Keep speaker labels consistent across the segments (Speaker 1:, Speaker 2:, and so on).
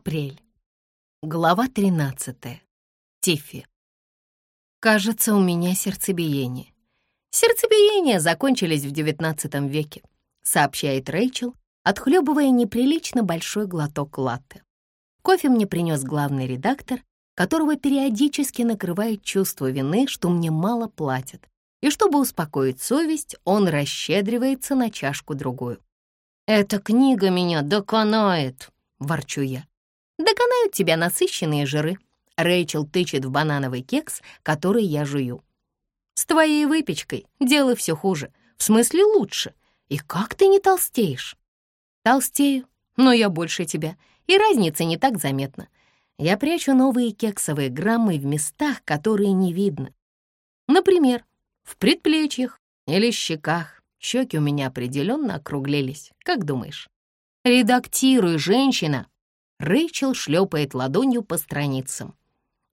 Speaker 1: Апрель. Глава 13. Тиффи. Кажется, у меня сердцебиение. Сердцебиения закончились в XIX веке, сообщает Рэйчел, отхлебывая неприлично большой глоток латте. Кофе мне принес главный редактор, которого периодически накрывает чувство вины, что мне мало платят, и чтобы успокоить совесть, он расщедривается на чашку-другую. «Эта книга меня доконает», — ворчу я. Доконают тебя насыщенные жиры. Рэйчел тычет в банановый кекс, который я жую. С твоей выпечкой дело все хуже. В смысле лучше. И как ты не толстеешь? Толстею, но я больше тебя. И разница не так заметна. Я прячу новые кексовые граммы в местах, которые не видно. Например, в предплечьях или щеках. Щеки у меня определенно округлились. Как думаешь? Редактируй, женщина, Рэйчел шлепает ладонью по страницам.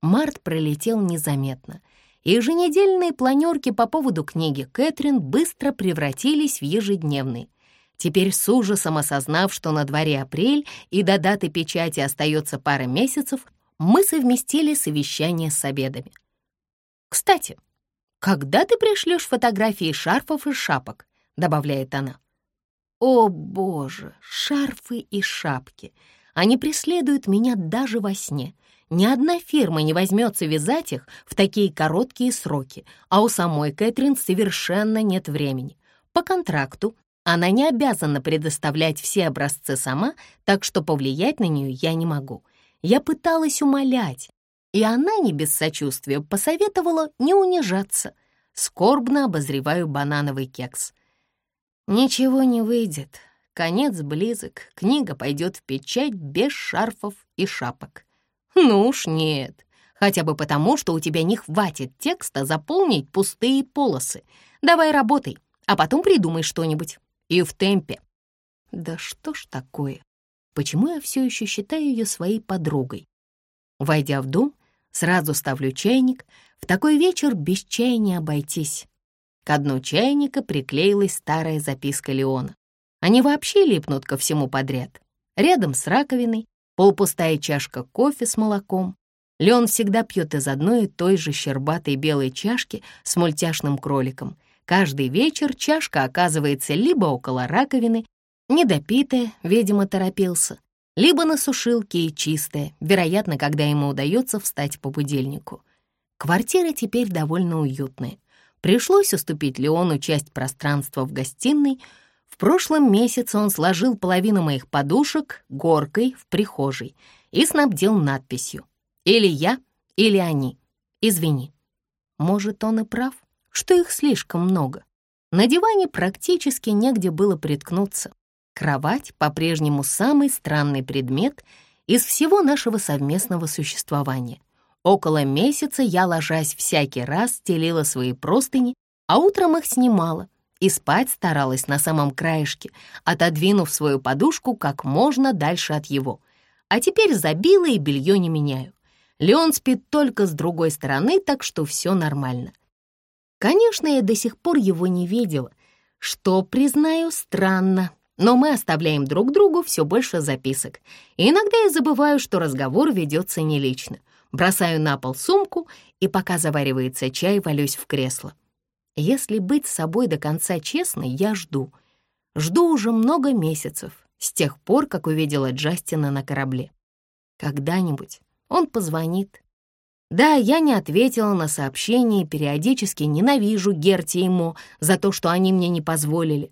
Speaker 1: Март пролетел незаметно. Еженедельные планерки по поводу книги Кэтрин быстро превратились в ежедневные. Теперь с ужасом осознав, что на дворе апрель и до даты печати остается пара месяцев, мы совместили совещание с обедами. «Кстати, когда ты пришлешь фотографии шарфов и шапок?» — добавляет она. «О, боже, шарфы и шапки!» Они преследуют меня даже во сне. Ни одна фирма не возьмется вязать их в такие короткие сроки, а у самой Кэтрин совершенно нет времени. По контракту она не обязана предоставлять все образцы сама, так что повлиять на нее я не могу. Я пыталась умолять, и она не без сочувствия посоветовала не унижаться. Скорбно обозреваю банановый кекс. Ничего не выйдет. Конец близок, книга пойдет в печать без шарфов и шапок. Ну уж нет, хотя бы потому, что у тебя не хватит текста заполнить пустые полосы. Давай работай, а потом придумай что-нибудь. И в темпе. Да что ж такое? Почему я все еще считаю ее своей подругой? Войдя в дом, сразу ставлю чайник. В такой вечер без чая не обойтись. К дну чайника приклеилась старая записка Леона. Они вообще липнут ко всему подряд. Рядом с раковиной полупустая чашка кофе с молоком. Леон всегда пьет из одной и той же щербатой белой чашки с мультяшным кроликом. Каждый вечер чашка оказывается либо около раковины, недопитая, видимо, торопился, либо на сушилке и чистая, вероятно, когда ему удается встать по будильнику. Квартира теперь довольно уютная. Пришлось уступить Леону часть пространства в гостиной — в прошлом месяце он сложил половину моих подушек горкой в прихожей и снабдил надписью «Или я, или они. Извини». Может, он и прав, что их слишком много. На диване практически негде было приткнуться. Кровать по-прежнему самый странный предмет из всего нашего совместного существования. Около месяца я, ложась всякий раз, стелила свои простыни, а утром их снимала — и спать старалась на самом краешке, отодвинув свою подушку как можно дальше от его. А теперь забила и белье не меняю. Леон спит только с другой стороны, так что все нормально. Конечно, я до сих пор его не видела, что, признаю, странно, но мы оставляем друг другу все больше записок. И иногда я забываю, что разговор ведется не лично. Бросаю на пол сумку, и пока заваривается чай, валюсь в кресло. Если быть собой до конца честной, я жду. Жду уже много месяцев, с тех пор, как увидела Джастина на корабле. Когда-нибудь он позвонит. Да, я не ответила на сообщение и периодически ненавижу Герти и Мо за то, что они мне не позволили.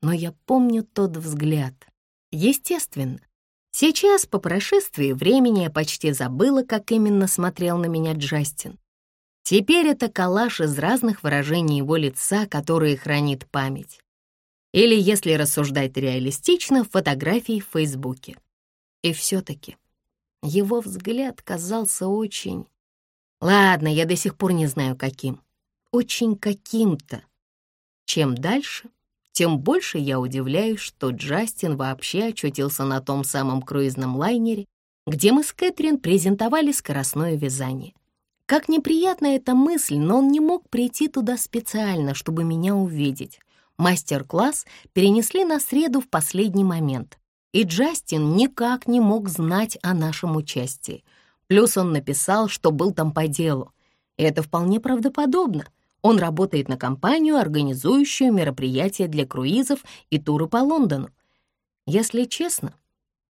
Speaker 1: Но я помню тот взгляд. Естественно, сейчас, по прошествии времени, я почти забыла, как именно смотрел на меня Джастин. Теперь это коллаж из разных выражений его лица, которые хранит память. Или, если рассуждать реалистично, фотографии в Фейсбуке. И все-таки его взгляд казался очень... Ладно, я до сих пор не знаю, каким. Очень каким-то. Чем дальше, тем больше я удивляюсь, что Джастин вообще очутился на том самом круизном лайнере, где мы с Кэтрин презентовали скоростное вязание. Как неприятна эта мысль, но он не мог прийти туда специально, чтобы меня увидеть. Мастер-класс перенесли на среду в последний момент. и Джастин никак не мог знать о нашем участии. Плюс он написал, что был там по делу. И это вполне правдоподобно. Он работает на компанию, организующую мероприятия для круизов и туры по Лондону. Если честно,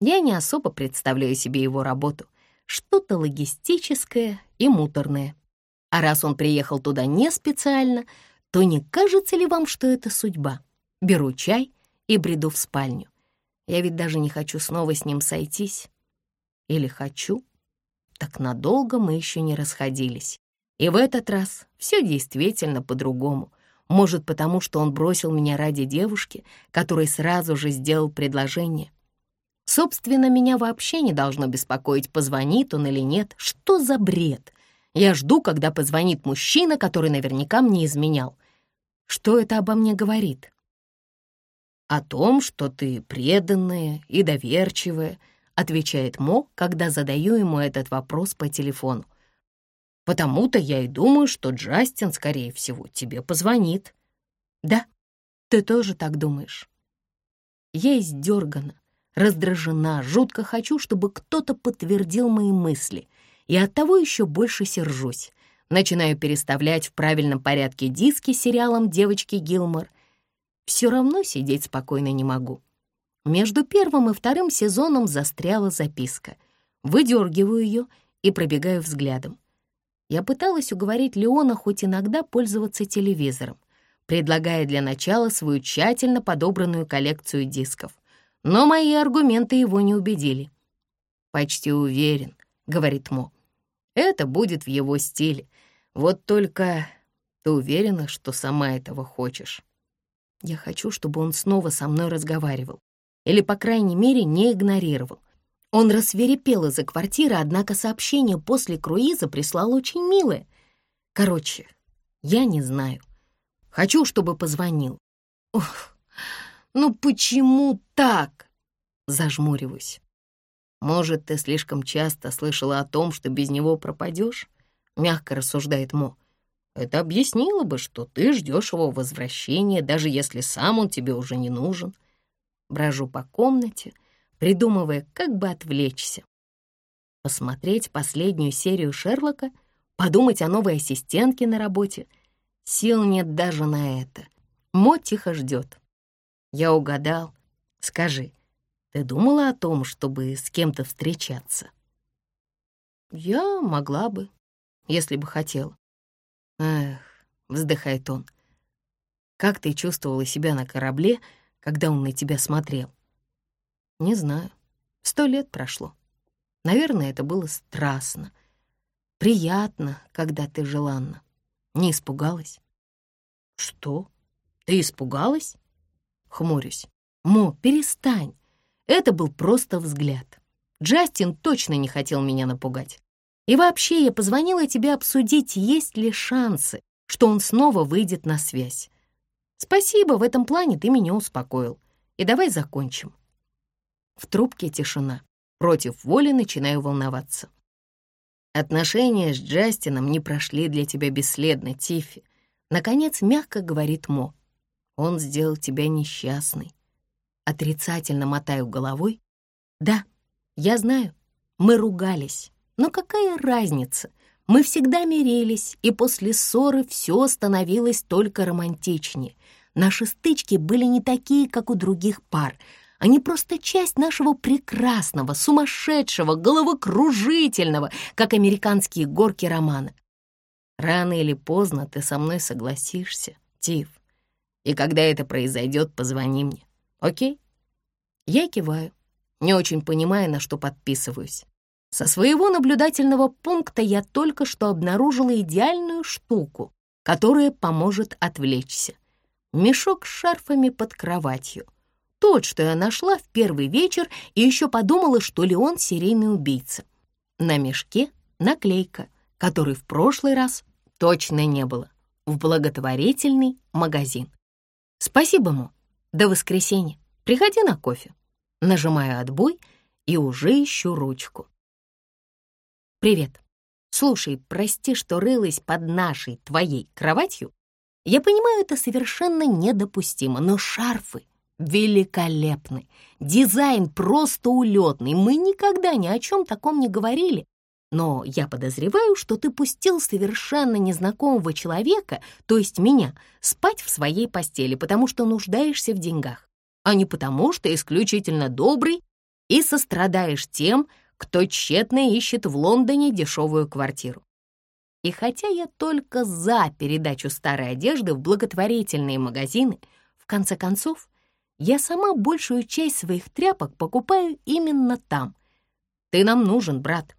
Speaker 1: я не особо представляю себе его работу. Что-то логистическое и муторное. А раз он приехал туда не специально, то не кажется ли вам, что это судьба? Беру чай и бреду в спальню. Я ведь даже не хочу снова с ним сойтись. Или хочу? Так надолго мы еще не расходились. И в этот раз все действительно по-другому. Может, потому что он бросил меня ради девушки, которой сразу же сделал предложение. Собственно, меня вообще не должно беспокоить, позвонит он или нет. Что за бред? Я жду, когда позвонит мужчина, который наверняка мне изменял. Что это обо мне говорит? О том, что ты преданная и доверчивая, отвечает Мо, когда задаю ему этот вопрос по телефону. Потому-то я и думаю, что Джастин, скорее всего, тебе позвонит. Да, ты тоже так думаешь. Я издергана, раздражена, жутко хочу, чтобы кто-то подтвердил мои мысли, и оттого еще больше сержусь. Начинаю переставлять в правильном порядке диски сериалом «Девочки Гилмор». Все равно сидеть спокойно не могу. Между первым и вторым сезоном застряла записка. Выдергиваю ее и пробегаю взглядом. Я пыталась уговорить Леона хоть иногда пользоваться телевизором, предлагая для начала свою тщательно подобранную коллекцию дисков. Но мои аргументы его не убедили. «Почти уверен», — говорит Мо. «Это будет в его стиле. Вот только ты уверена, что сама этого хочешь?» Я хочу, чтобы он снова со мной разговаривал. Или, по крайней мере, не игнорировал. Он рассверепел из-за квартиры, однако сообщение после круиза прислал очень милое. Короче, я не знаю. Хочу, чтобы позвонил. Ох, ну почему так? Зажмуриваюсь. Может, ты слишком часто слышала о том, что без него пропадешь? Мягко рассуждает Мо. Это объяснило бы, что ты ждешь его возвращения, даже если сам он тебе уже не нужен. Брожу по комнате, придумывая, как бы отвлечься. Посмотреть последнюю серию Шерлока, подумать о новой ассистентке на работе. Сил нет даже на это. Мо тихо ждет. Я угадал. Скажи, ты думала о том, чтобы с кем-то встречаться? Я могла бы, если бы хотела. Эх, вздыхает он. Как ты чувствовала себя на корабле, когда он на тебя смотрел? Не знаю. Сто лет прошло. Наверное, это было страстно. Приятно, когда ты желанна. Не испугалась? Что? Ты испугалась? Хмурюсь. Мо, перестань. Это был просто взгляд. Джастин точно не хотел меня напугать. И вообще, я позвонила тебе обсудить, есть ли шансы, что он снова выйдет на связь. Спасибо, в этом плане ты меня успокоил. И давай закончим. В трубке тишина. Против воли начинаю волноваться. Отношения с Джастином не прошли для тебя бесследно, Тиффи. Наконец, мягко говорит Мо. Он сделал тебя несчастной. Отрицательно мотаю головой. Да, я знаю, мы ругались. Но какая разница? Мы всегда мирились, и после ссоры все становилось только романтичнее. Наши стычки были не такие, как у других пар — они просто часть нашего прекрасного, сумасшедшего, головокружительного, как американские горки романа. Рано или поздно ты со мной согласишься, Тиф. И когда это произойдет, позвони мне, окей? Я киваю, не очень понимая, на что подписываюсь. Со своего наблюдательного пункта я только что обнаружила идеальную штуку, которая поможет отвлечься. Мешок с шарфами под кроватью — тот, что я нашла в первый вечер и еще подумала, что Леон серийный убийца. На мешке наклейка, которой в прошлый раз точно не было. В благотворительный магазин. Спасибо, Мо. До воскресенья. Приходи на кофе. Нажимаю отбой и уже ищу ручку. Привет. Слушай, прости, что рылась под нашей, твоей кроватью. Я понимаю, это совершенно недопустимо, но шарфы великолепны. Дизайн просто улетный. Мы никогда ни о чем таком не говорили. Но я подозреваю, что ты пустил совершенно незнакомого человека, то есть меня, спать в своей постели, потому что нуждаешься в деньгах, а не потому, что исключительно добрый и сострадаешь тем, кто тщетно ищет в Лондоне дешевую квартиру. И хотя я только за передачу старой одежды в благотворительные магазины, в конце концов, я сама большую часть своих тряпок покупаю именно там. Ты нам нужен, брат.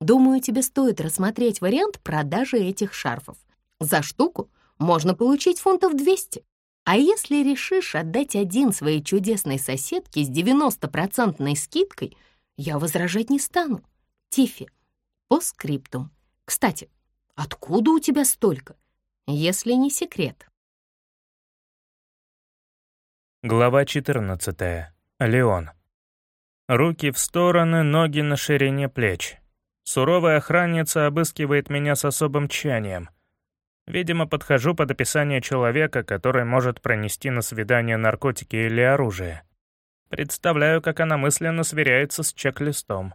Speaker 1: Думаю, тебе стоит рассмотреть вариант продажи этих шарфов. За штуку можно получить фунтов 200. А если решишь отдать один своей чудесной соседке с 90-процентной скидкой, я возражать не стану. Тифи, по скриптум. Кстати, откуда у тебя столько, если не секрет?
Speaker 2: Глава 14. Леон. Руки в стороны, ноги на ширине плеч. Суровая охранница обыскивает меня с особым тщанием. Видимо, подхожу под описание человека, который может пронести на свидание наркотики или оружие. Представляю, как она мысленно сверяется с чек-листом.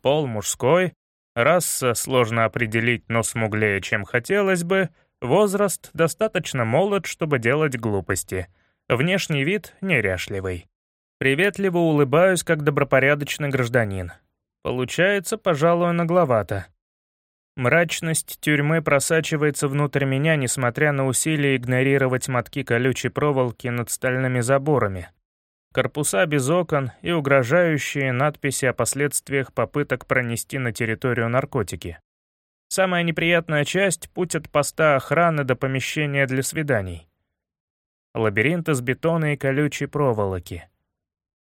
Speaker 2: Пол мужской, раса сложно определить, но смуглее, чем хотелось бы, возраст достаточно молод, чтобы делать глупости — Внешний вид неряшливый. Приветливо улыбаюсь, как добропорядочный гражданин. Получается, пожалуй, нагловато. Мрачность тюрьмы просачивается внутрь меня, несмотря на усилия игнорировать мотки колючей проволоки над стальными заборами. Корпуса без окон и угрожающие надписи о последствиях попыток пронести на территорию наркотики. Самая неприятная часть — путь от поста охраны до помещения для свиданий. Лабиринт из бетона и колючей проволоки.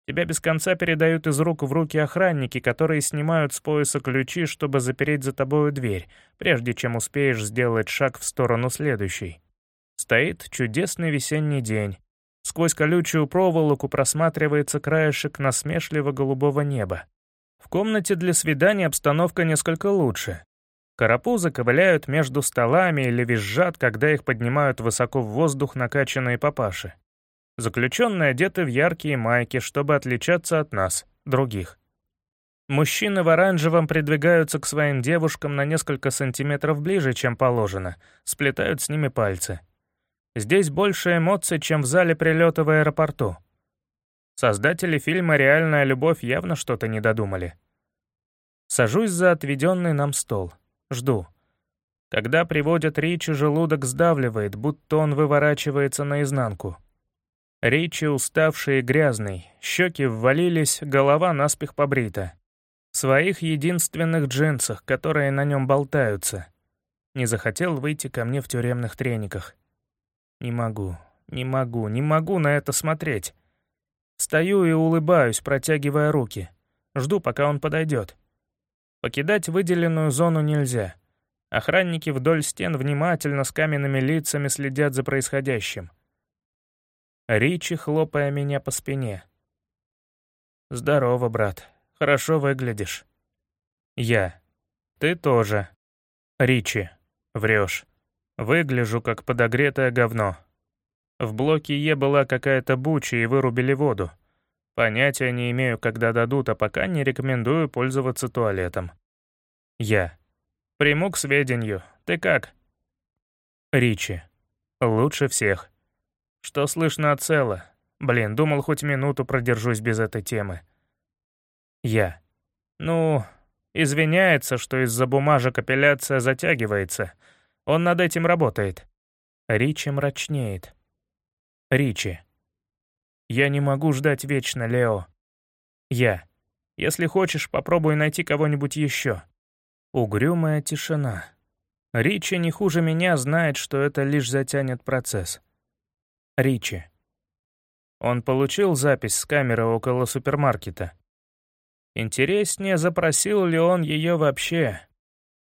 Speaker 2: Тебя без конца передают из рук в руки охранники, которые снимают с пояса ключи, чтобы запереть за тобою дверь, прежде чем успеешь сделать шаг в сторону следующей. Стоит чудесный весенний день. Сквозь колючую проволоку просматривается краешек насмешливо-голубого неба. В комнате для свидания обстановка несколько лучше. Карапузы ковыляют между столами или визжат, когда их поднимают высоко в воздух накачанные папаши. Заключенные одеты в яркие майки, чтобы отличаться от нас, других. Мужчины в оранжевом придвигаются к своим девушкам на несколько сантиметров ближе, чем положено, сплетают с ними пальцы. Здесь больше эмоций, чем в зале прилета в аэропорту. Создатели фильма «Реальная любовь» явно что-то не додумали. Сажусь за отведенный нам стол. Жду. Когда приводят Ричи, желудок сдавливает, будто он выворачивается наизнанку. Ричи уставший и грязный, щеки ввалились, голова наспех побрита. В своих единственных джинсах, которые на нем болтаются. Не захотел выйти ко мне в тюремных трениках. Не могу, не могу, не могу на это смотреть. Стою и улыбаюсь, протягивая руки. Жду, пока он подойдет. Покидать выделенную зону нельзя. Охранники вдоль стен внимательно с каменными лицами следят за происходящим. Ричи, хлопая меня по спине. «Здорово, брат. Хорошо выглядишь». «Я. Ты тоже». «Ричи. Врешь. Выгляжу, как подогретое говно. В блоке Е была какая-то буча и вырубили воду. Понятия не имею, когда дадут, а пока не рекомендую пользоваться туалетом. Я. Приму к сведению. Ты как? Ричи. Лучше всех. Что слышно от Цела? Блин, думал, хоть минуту продержусь без этой темы. Я. Ну, извиняется, что из-за бумажек апелляция затягивается. Он над этим работает. Ричи мрачнеет. Ричи. Я не могу ждать вечно, Лео. Я. Если хочешь, попробуй найти кого-нибудь еще. Угрюмая тишина. Ричи не хуже меня знает, что это лишь затянет процесс. Ричи. Он получил запись с камеры около супермаркета. Интереснее, запросил ли он ее вообще.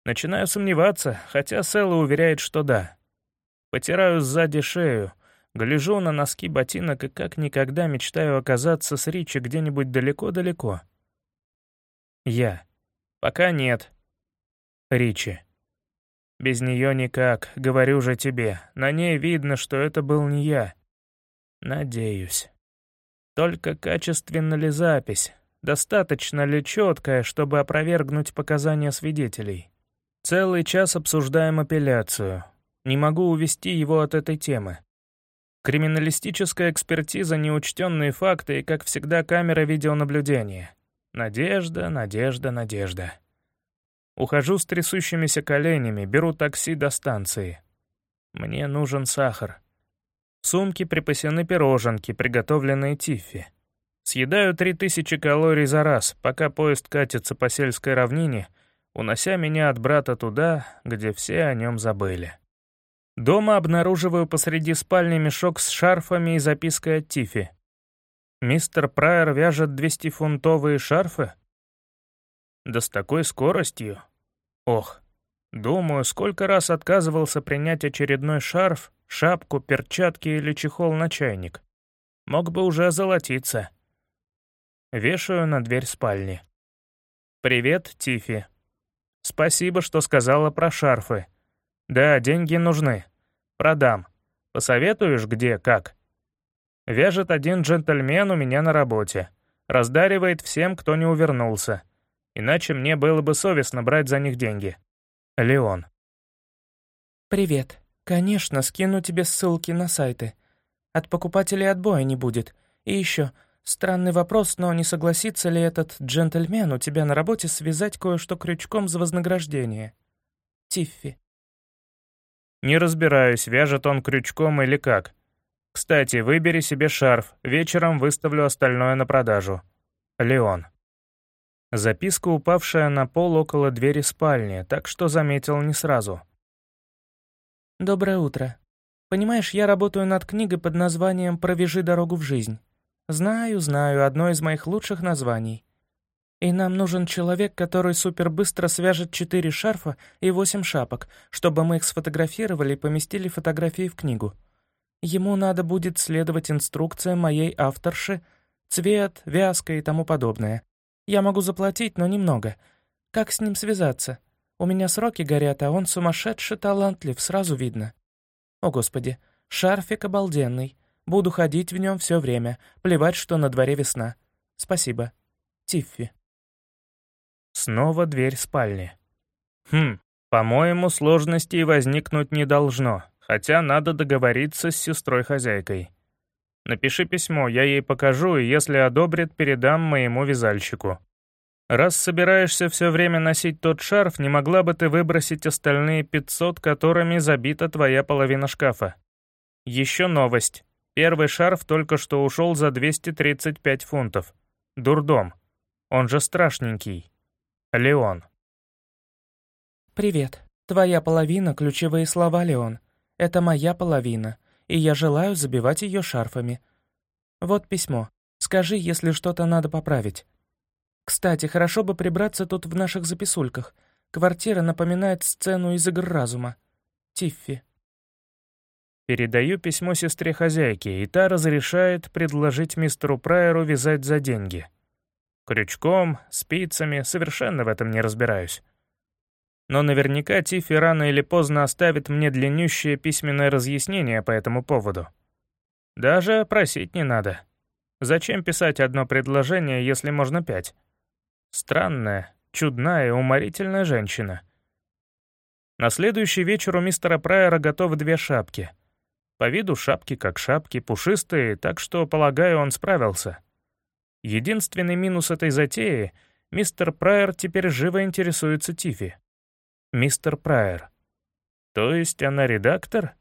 Speaker 2: Начинаю сомневаться, хотя Сэлла уверяет, что да. Потираю сзади шею — Гляжу на носки ботинок и как никогда мечтаю оказаться с Ричи где-нибудь далеко-далеко. Я. Пока нет. Ричи. Без нее никак, говорю же тебе. На ней видно, что это был не я. Надеюсь. Только качественна ли запись? Достаточно ли четкая, чтобы опровергнуть показания свидетелей? Целый час обсуждаем апелляцию. Не могу увести его от этой темы. Криминалистическая экспертиза, неучтенные факты и, как всегда, камера видеонаблюдения. Надежда, надежда, надежда. Ухожу с трясущимися коленями, беру такси до станции. Мне нужен сахар. В сумке припасены пироженки, приготовленные Тиффи. Съедаю 3000 калорий за раз, пока поезд катится по сельской равнине, унося меня от брата туда, где все о нем забыли. Дома обнаруживаю посреди спальни мешок с шарфами и запиской от Тифи. «Мистер Прайер вяжет 200-фунтовые шарфы?» Да с такой скоростью? Ох, думаю, сколько раз отказывался принять очередной шарф, шапку, перчатки или чехол на чайник. Мог бы уже озолотиться. Вешаю на дверь спальни. «Привет, Тифи. Спасибо, что сказала про шарфы. Да, деньги нужны. Продам. Посоветуешь, где, как?» Вяжет один джентльмен у меня на работе. Раздаривает всем, кто не увернулся. Иначе мне было бы совестно брать за них деньги. Леон.
Speaker 3: «Привет. Конечно, скину тебе ссылки на сайты. От покупателей отбоя не будет. И еще, Странный вопрос, но не согласится ли этот джентльмен у тебя на работе связать кое-что крючком за вознаграждение? Тиффи.
Speaker 2: Не разбираюсь, вяжет он крючком или как. Кстати, выбери себе шарф, вечером выставлю остальное на продажу. Леон. Записка, упавшая на пол около двери спальни, так что заметил не сразу.
Speaker 3: «Доброе утро. Понимаешь, я работаю над книгой под названием «Провяжи дорогу в жизнь». Знаю, знаю, одно из моих лучших названий. И нам нужен человек, который супербыстро свяжет четыре шарфа и восемь шапок, чтобы мы их сфотографировали и поместили фотографии в книгу. Ему надо будет следовать инструкциям моей авторши, цвет, вязка и тому подобное. Я могу заплатить, но немного. Как с ним связаться? У меня сроки горят, а он сумасшедший талантлив, сразу видно. О, Господи, шарфик обалденный. Буду ходить в нем все время, плевать, что на дворе весна. Спасибо. Тиффи.
Speaker 2: Снова дверь спальни. Хм, по-моему, сложностей возникнуть не должно, хотя надо договориться с сестрой-хозяйкой. Напиши письмо, я ей покажу, и если одобрит, передам моему вязальщику. Раз собираешься все время носить тот шарф, не могла бы ты выбросить остальные 500, которыми забита твоя половина шкафа. Еще новость. Первый шарф только что ушел за 235 фунтов. Дурдом. Он же страшненький. Леон.
Speaker 3: «Привет. Твоя половина — ключевые слова, Леон. Это моя половина, и я желаю забивать ее шарфами. Вот письмо. Скажи, если что-то надо поправить. Кстати, хорошо бы прибраться тут в наших записульках. Квартира напоминает сцену из игр разума. Тиффи».
Speaker 2: Передаю письмо сестре хозяйки, и та разрешает предложить мистеру Прайеру вязать за деньги. Крючком, спицами, совершенно в этом не разбираюсь. Но наверняка Тиффи рано или поздно оставит мне длиннющее письменное разъяснение по этому поводу. Даже просить не надо. Зачем писать одно предложение, если можно пять? Странная, чудная, уморительная женщина. На следующий вечер у мистера Прайера готовы две шапки — по виду шапки как шапки, пушистые, так что, полагаю, он справился. Единственный минус этой затеи — мистер Прайер теперь живо интересуется Тифи. Мистер Прайер. То есть она редактор?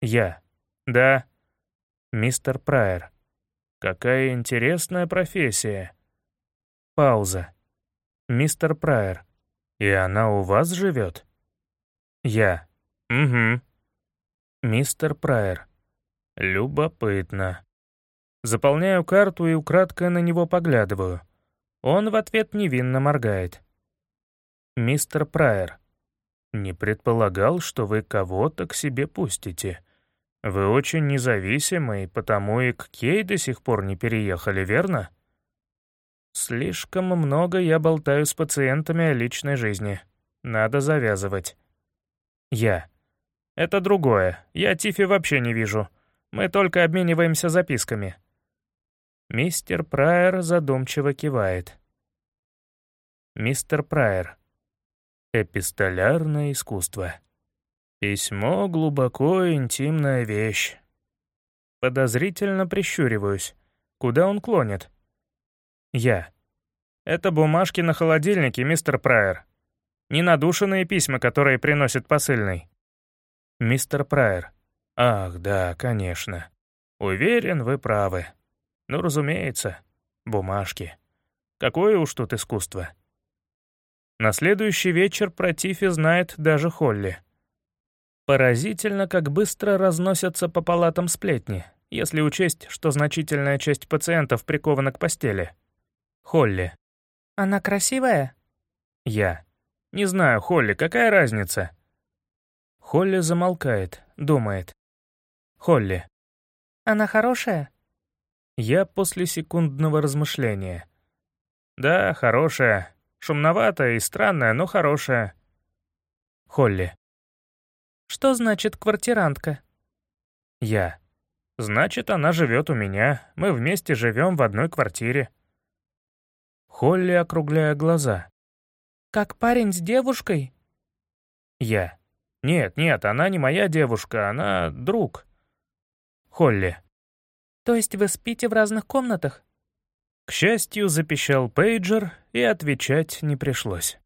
Speaker 2: Я. Да. Мистер Прайер. Какая интересная профессия. Пауза. Мистер Прайер. И она у вас живет? Я. Угу. Мистер Прайер. Любопытно. Заполняю карту и украдкой на него поглядываю. Он в ответ невинно моргает. Мистер Прайер. Не предполагал, что вы кого-то к себе пустите. Вы очень независимый, потому и к Кей до сих пор не переехали, верно? Слишком много я болтаю с пациентами о личной жизни. Надо завязывать. Я. «Это другое. Я Тифи вообще не вижу. Мы только обмениваемся записками». Мистер Прайер задумчиво кивает. Мистер Прайер. Эпистолярное искусство. Письмо — глубоко интимная вещь. Подозрительно прищуриваюсь. Куда он клонит? Я. Это бумажки на холодильнике, мистер Прайер. Ненадушенные письма, которые приносит посыльный. Мистер Прайер. Ах, да, конечно. Уверен, вы правы. Ну, разумеется, бумажки. Какое уж тут искусство. На следующий вечер про Тифи знает даже Холли. Поразительно, как быстро разносятся по палатам сплетни, если учесть, что значительная часть пациентов прикована к постели. Холли.
Speaker 3: «Она красивая?»
Speaker 2: Я. «Не знаю, Холли, какая разница?» Холли замолкает, думает. Холли.
Speaker 3: «Она хорошая?»
Speaker 2: Я после секундного размышления. «Да, хорошая. Шумноватая и странная, но хорошая». Холли.
Speaker 3: «Что значит квартирантка?»
Speaker 2: Я. «Значит, она живет у меня. Мы вместе живем в одной квартире». Холли, округляя глаза.
Speaker 3: «Как парень с девушкой?»
Speaker 2: Я. «Нет, нет, она не моя девушка, она друг». Холли.
Speaker 3: «То есть вы спите в разных комнатах?»
Speaker 2: К счастью, запищал пейджер, и отвечать не пришлось.